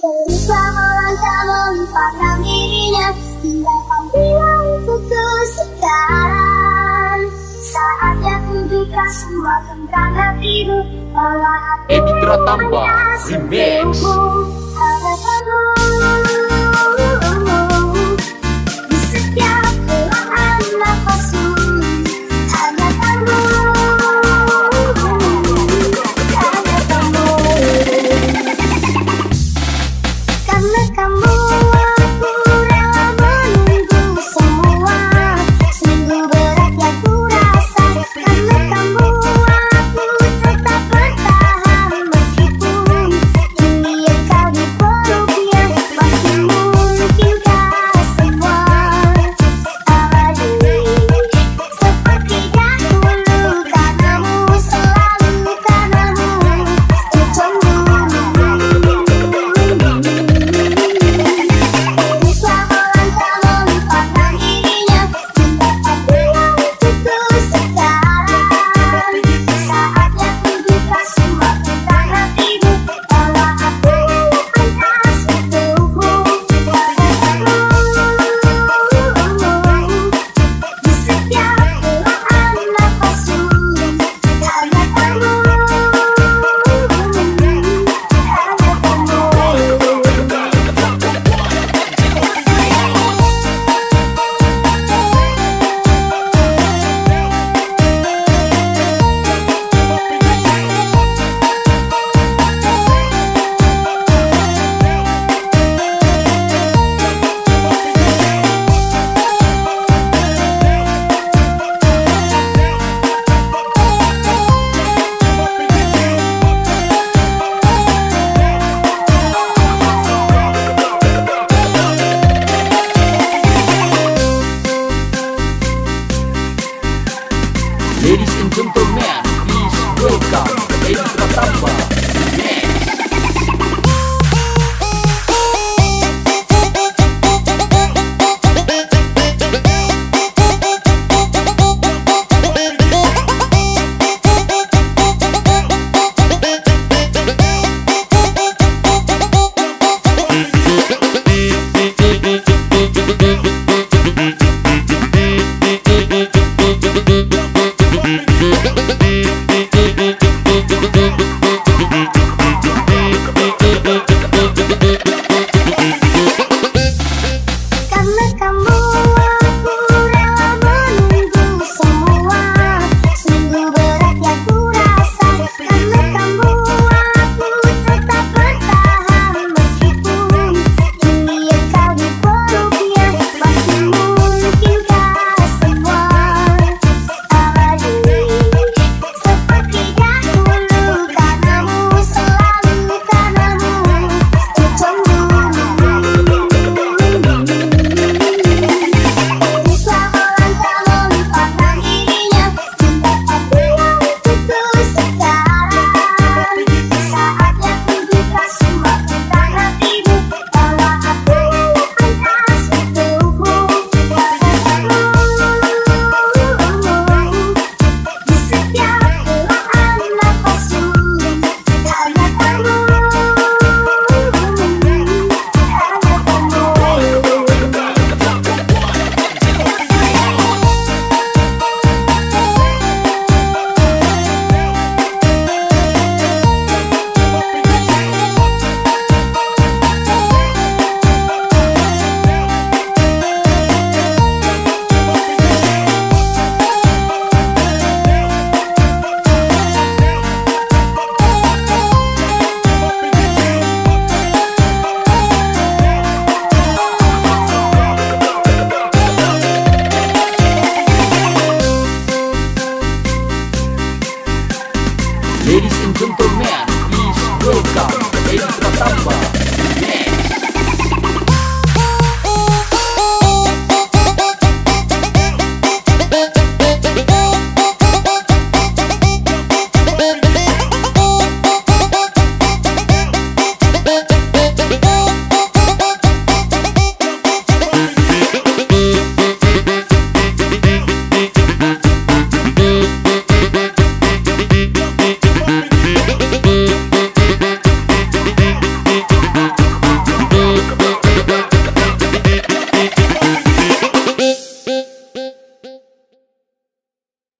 Teruslah melangkah melupakan dirinya Tinggalkan dia untukku sekarang Saatnya tunjukkan semua tentang hatimu Bahwa aku Editra Tambah Remix Ladies tambah